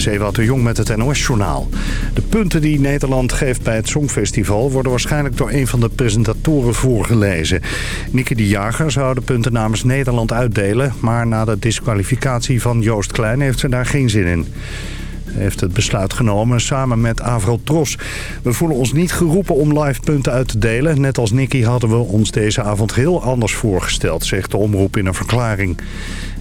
Is Ewout de Jong met het NOS-journaal. De punten die Nederland geeft bij het Songfestival... worden waarschijnlijk door een van de presentatoren voorgelezen. Nicky de Jager zou de punten namens Nederland uitdelen... maar na de disqualificatie van Joost Klein heeft ze daar geen zin in heeft het besluit genomen samen met Avrotros. We voelen ons niet geroepen om live punten uit te delen. Net als Nicky hadden we ons deze avond heel anders voorgesteld, zegt de omroep in een verklaring.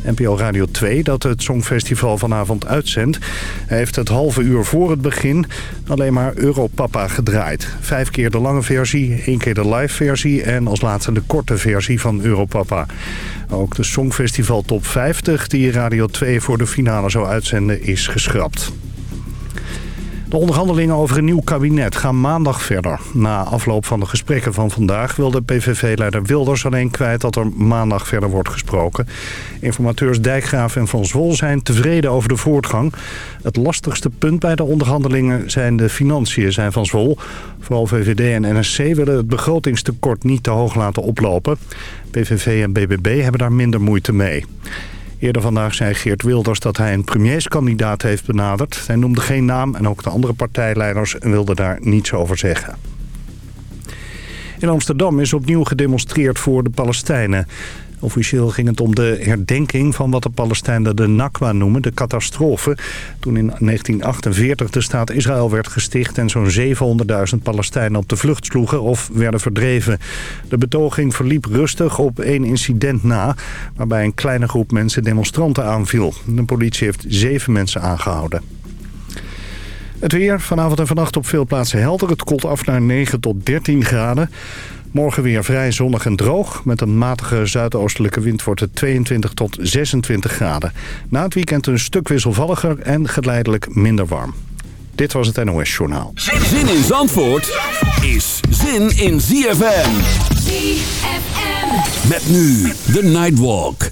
NPO Radio 2, dat het Songfestival vanavond uitzendt... heeft het halve uur voor het begin alleen maar Europapa gedraaid. Vijf keer de lange versie, één keer de live versie... en als laatste de korte versie van Europapa. Ook de Songfestival Top 50, die Radio 2 voor de finale zou uitzenden, is geschrapt. De onderhandelingen over een nieuw kabinet gaan maandag verder. Na afloop van de gesprekken van vandaag wilde PVV-leider Wilders alleen kwijt dat er maandag verder wordt gesproken. Informateurs Dijkgraaf en Van Zwol zijn tevreden over de voortgang. Het lastigste punt bij de onderhandelingen zijn de financiën, zijn Van Zwol. Vooral VVD en NSC willen het begrotingstekort niet te hoog laten oplopen. PVV en BBB hebben daar minder moeite mee. Eerder vandaag zei Geert Wilders dat hij een premierskandidaat heeft benaderd. Hij noemde geen naam en ook de andere partijleiders wilden daar niets over zeggen. In Amsterdam is opnieuw gedemonstreerd voor de Palestijnen. Officieel ging het om de herdenking van wat de Palestijnen de Nakwa noemen, de catastrofe. Toen in 1948 de staat Israël werd gesticht en zo'n 700.000 Palestijnen op de vlucht sloegen of werden verdreven. De betoging verliep rustig op één incident na, waarbij een kleine groep mensen demonstranten aanviel. De politie heeft zeven mensen aangehouden. Het weer vanavond en vannacht op veel plaatsen helder. Het koelt af naar 9 tot 13 graden. Morgen weer vrij zonnig en droog. Met een matige zuidoostelijke wind wordt het 22 tot 26 graden. Na het weekend een stuk wisselvalliger en geleidelijk minder warm. Dit was het NOS Journaal. Zin in Zandvoort is zin in ZFM. ZFM. Met nu de Nightwalk.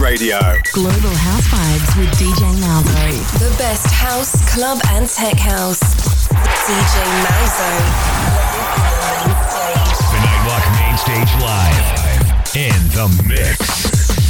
Radio. Global House Vibes with DJ Malzo. The best house, club, and tech house. DJ Malzo. The Nightwalk Main Stage Live. In the mix.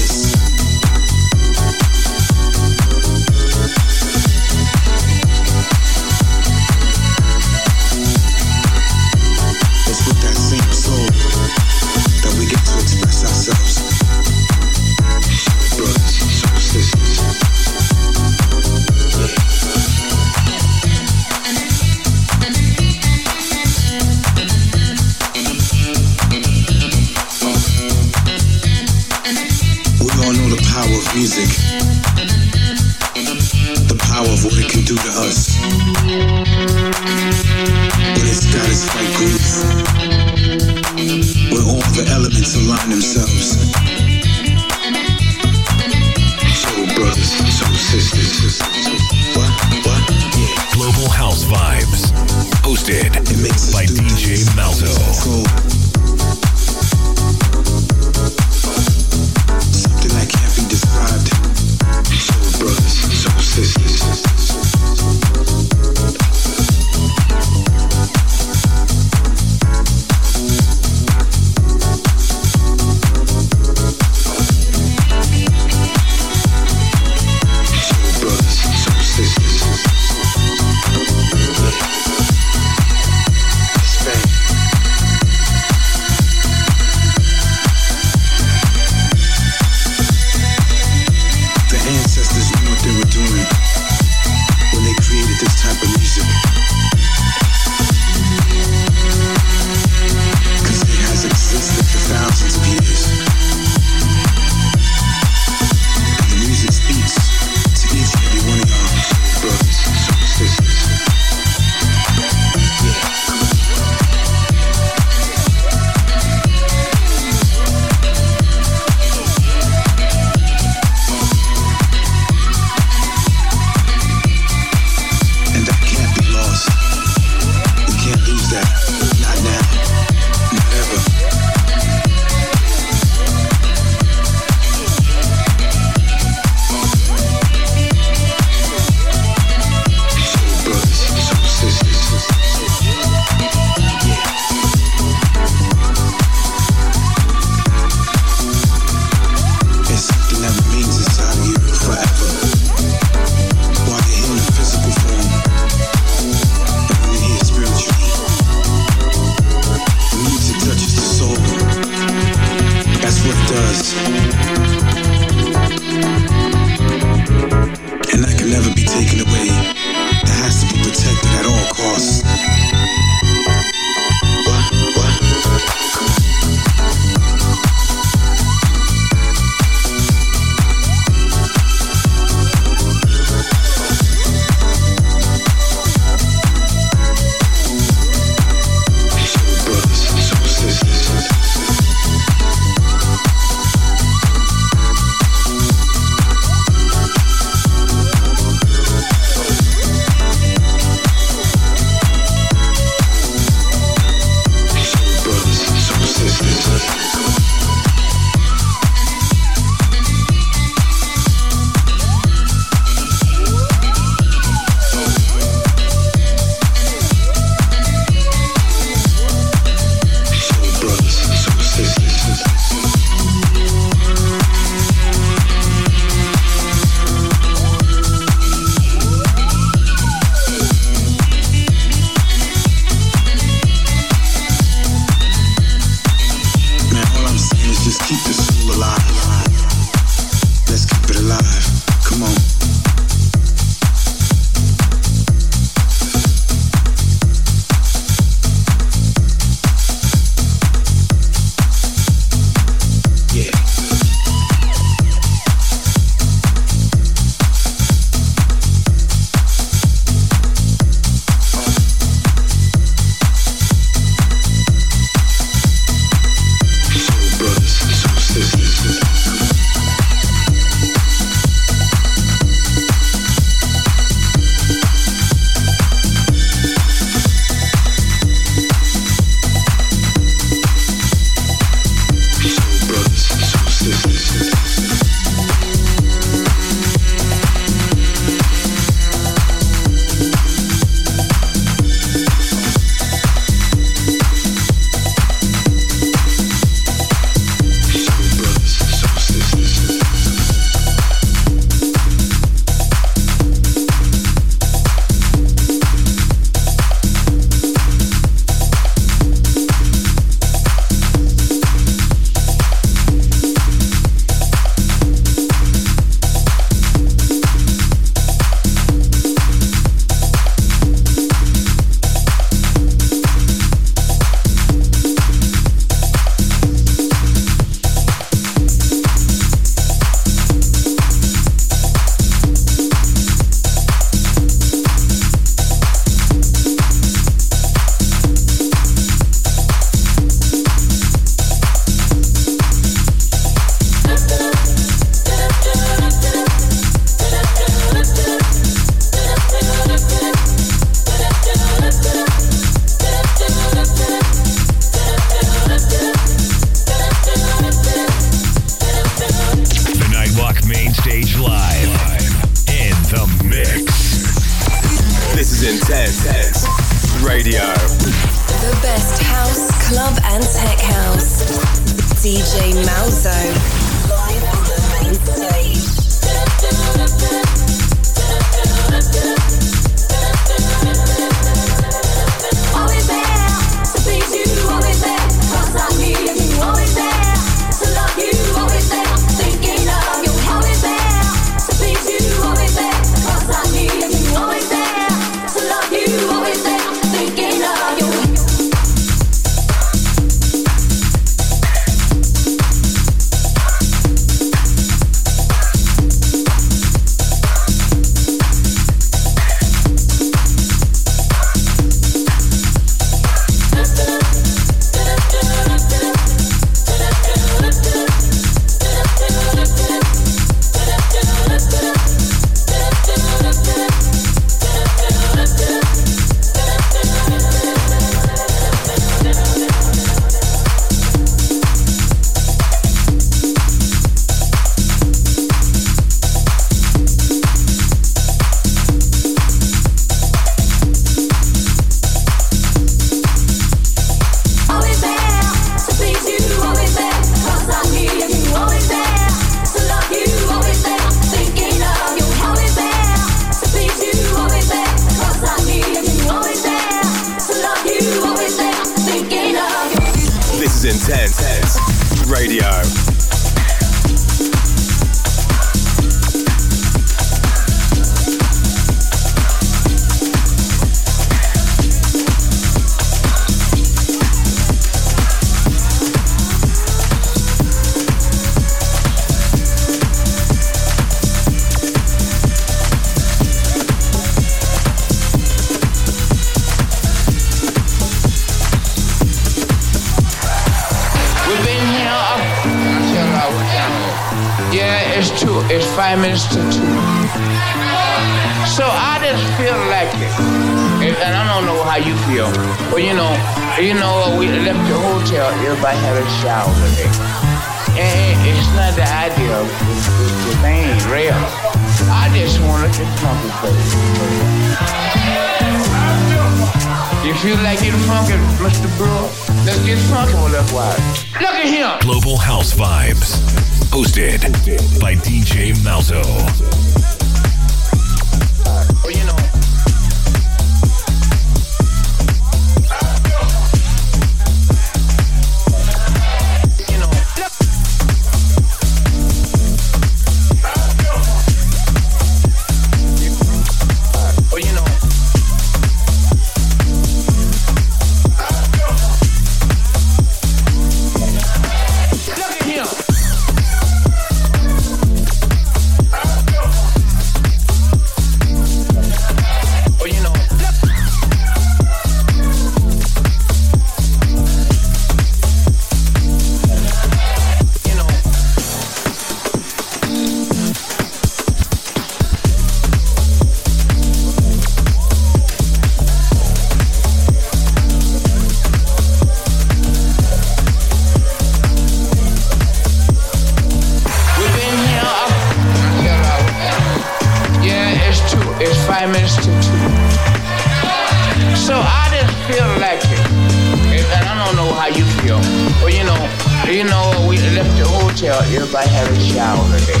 Had a shower today.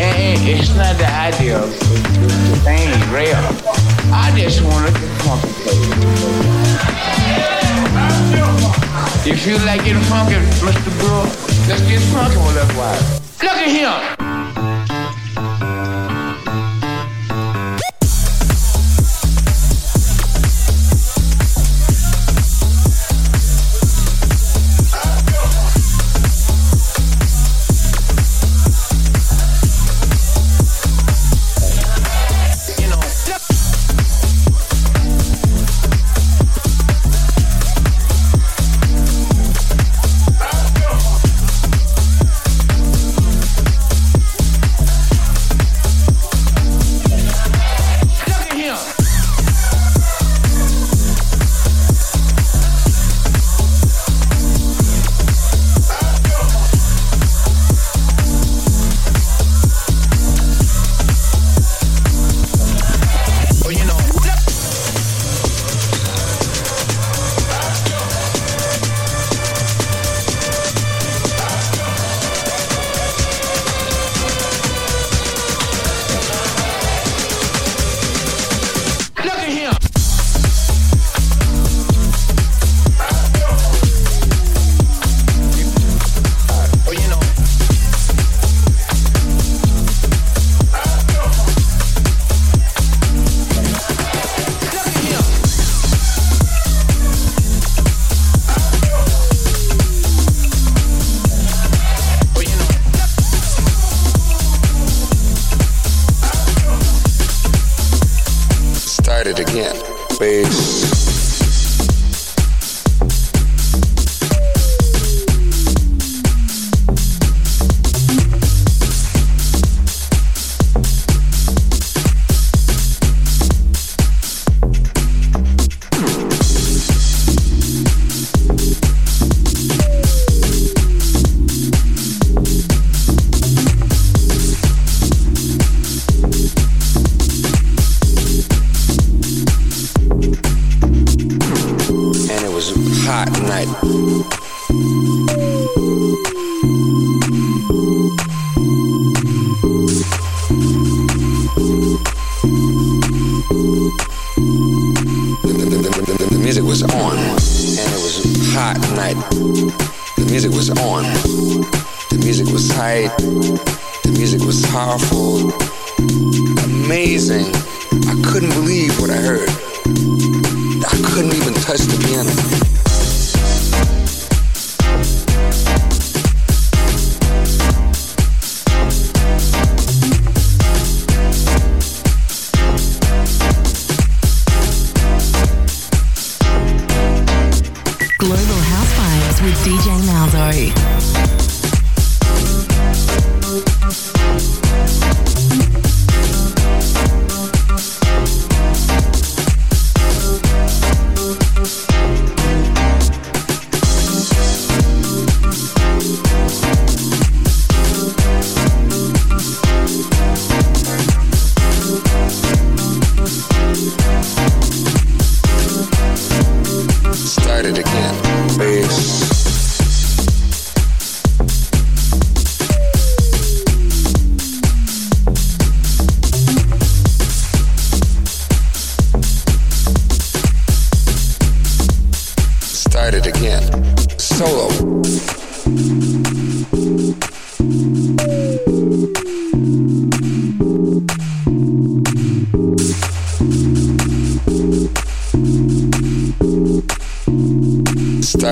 And it's not the idea of the, thing real. I just wanted to funky play. You like getting funky, Mr. Brewer? Let's get funky with us, while. Look at him.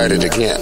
right, it again.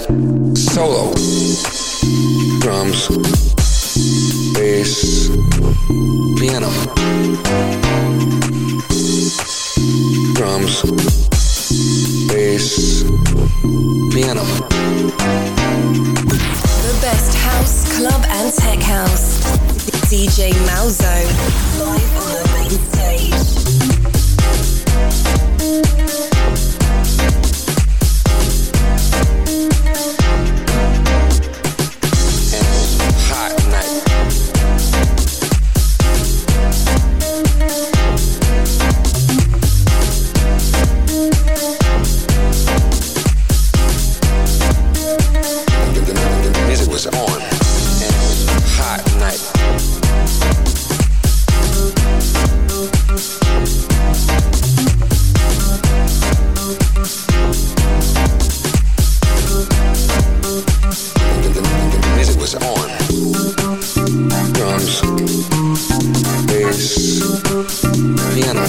Mena,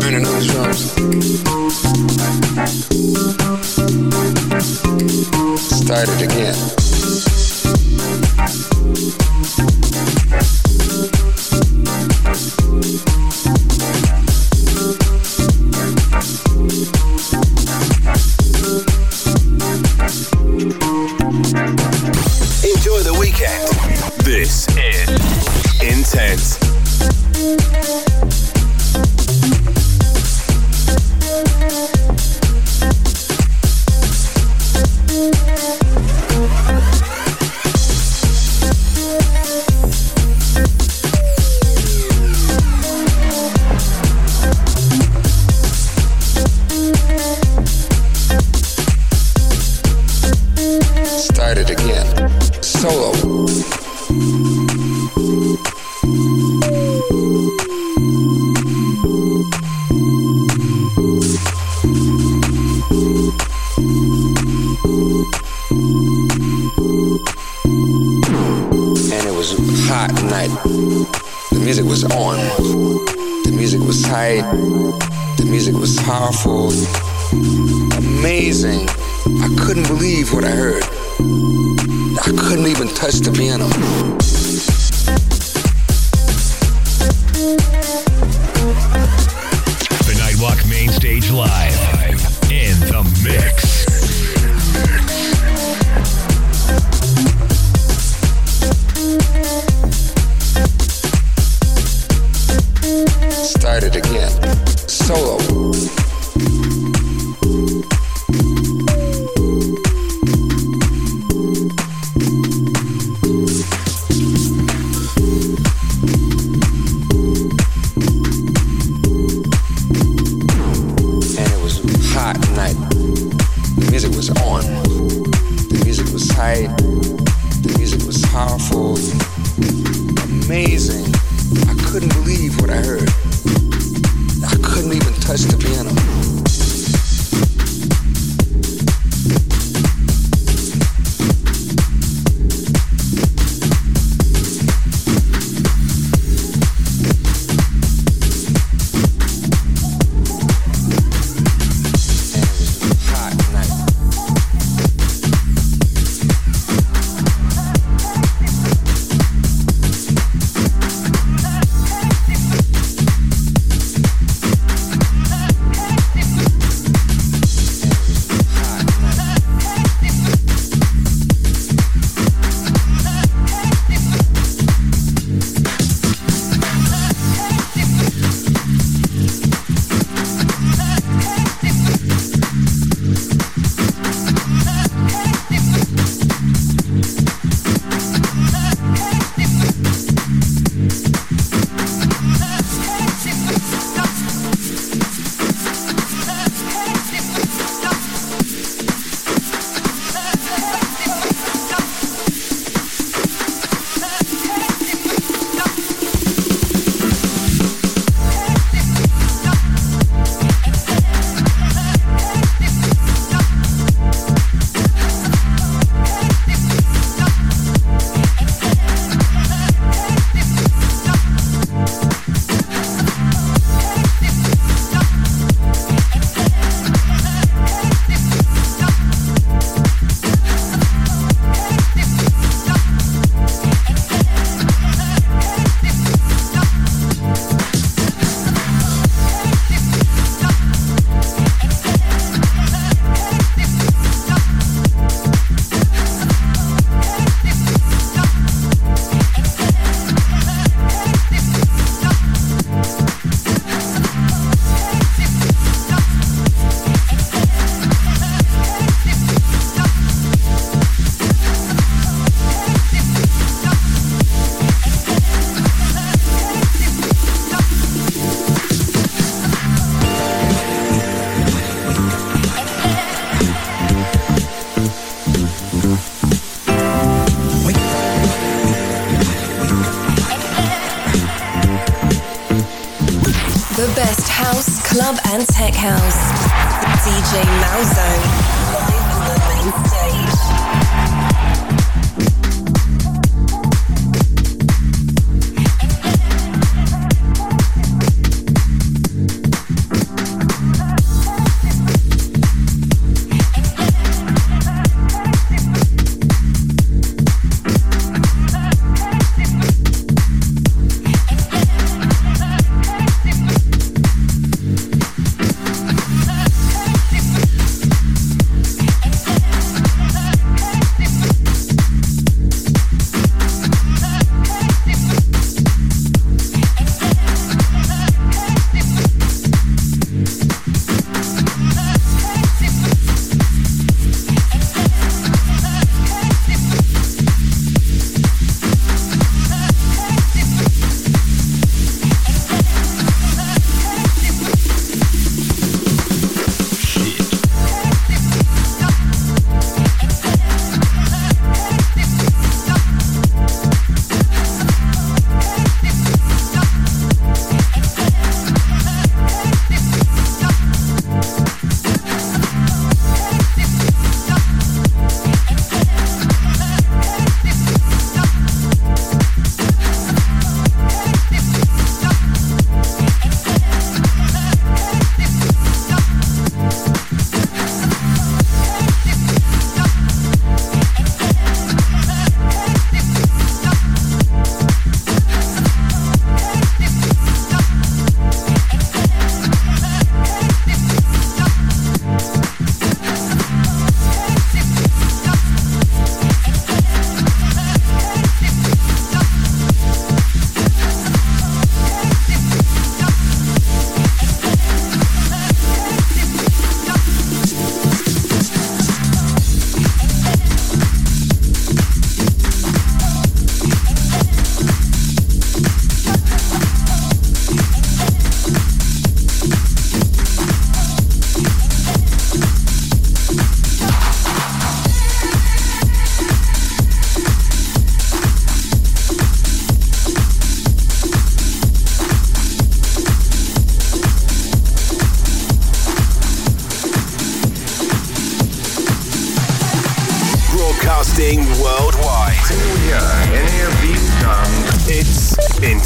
en een Start Started again.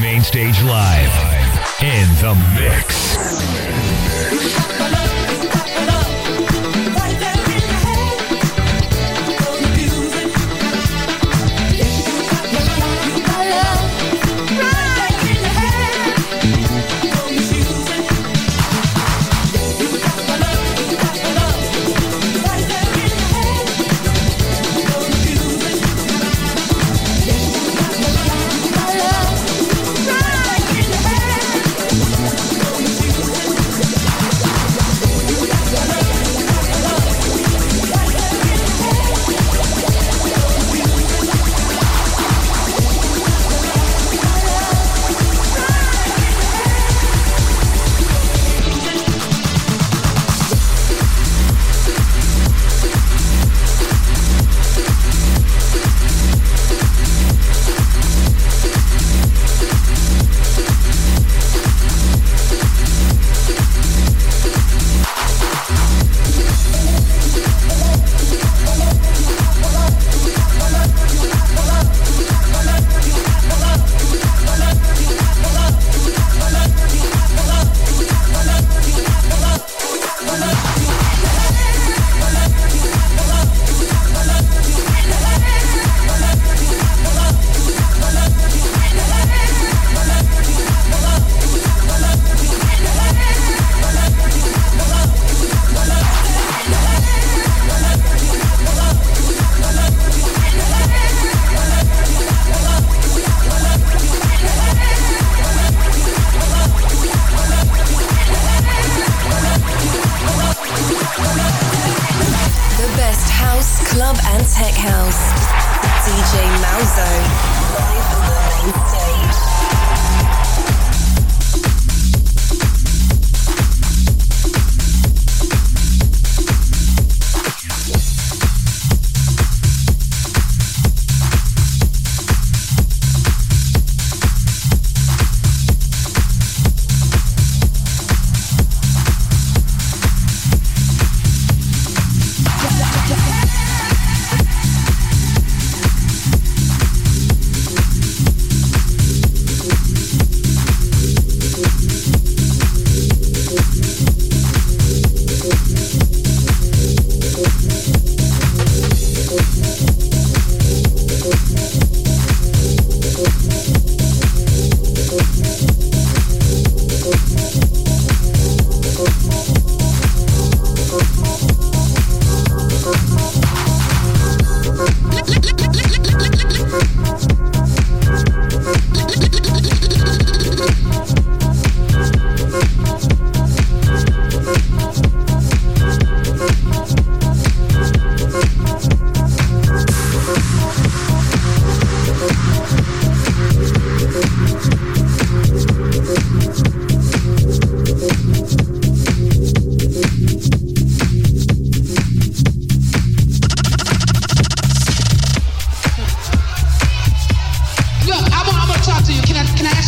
Mainstage Live in the mix.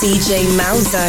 DJ Malzo.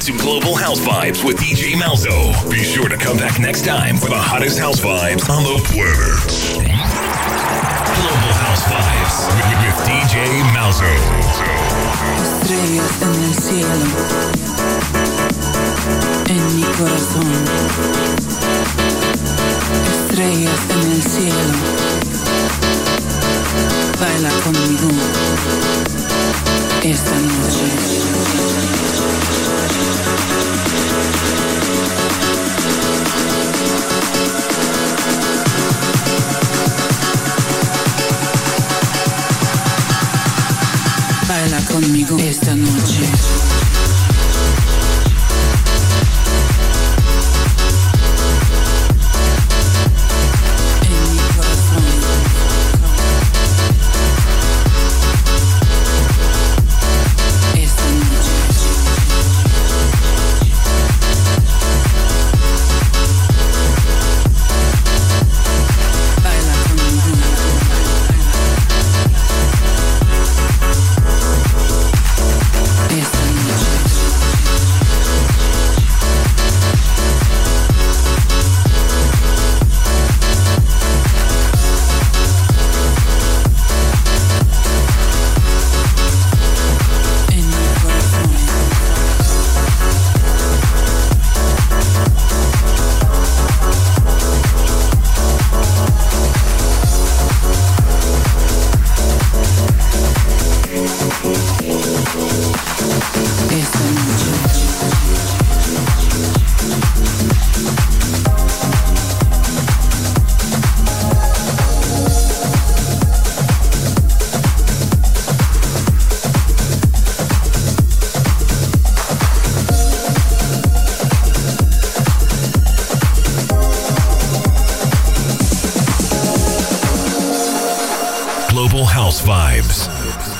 To Global House Vibes with DJ Malzo. Be sure to come back next time for the hottest house vibes on the planet. Global House Vibes with, with DJ Malzo. Estrellas en el cielo, en mi corazón. Estrellas en el cielo, baila conmigo esta noche. Baila conmigo esta noche.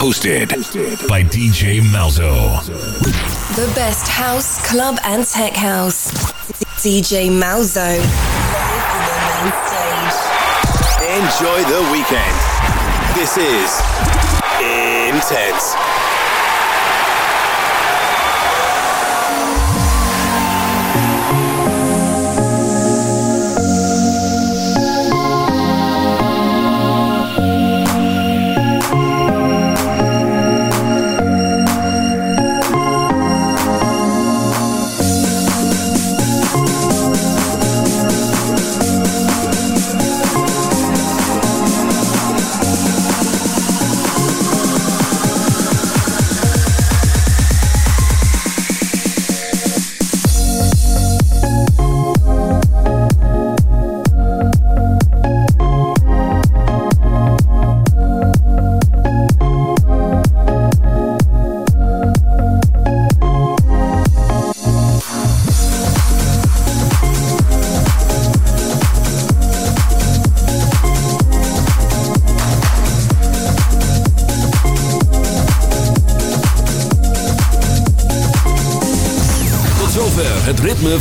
Hosted by DJ Malzo. The best house, club, and tech house. DJ Malzo. Live on the main stage. Enjoy the weekend. This is Intense.